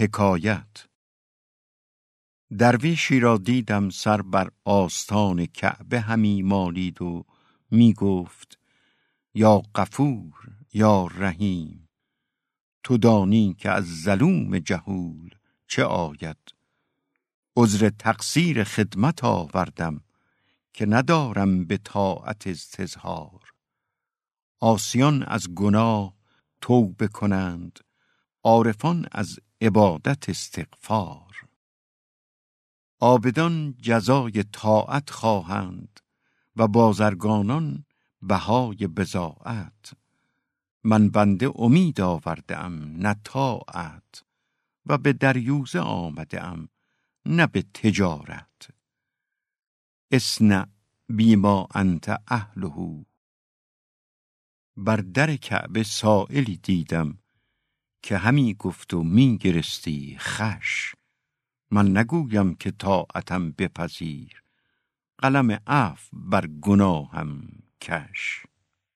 حکایت. درویشی را دیدم سر بر آستان کعبه همی مالید و می گفت یا غفور یا رحیم تو دانی که از ظلوم جهول چه آید؟ عذر تقصیر خدمت آوردم که ندارم به طاعت استظهار. آسیان از گناه توبه کنند عارفان از عبادت استغفار. عابدان جزای طاعت خواهند و بازرگانان بهای بزاعت من بنده امید آورده ام نه طاعت و به دریوزه آمده ام نه به تجارت. اسنع بیما انت اهله. بر در کعبه سائلی دیدم که همی گفت و می گرستی خش. من نگویم که طاعتم بپذیر. قلم عفو بر گناهم کش.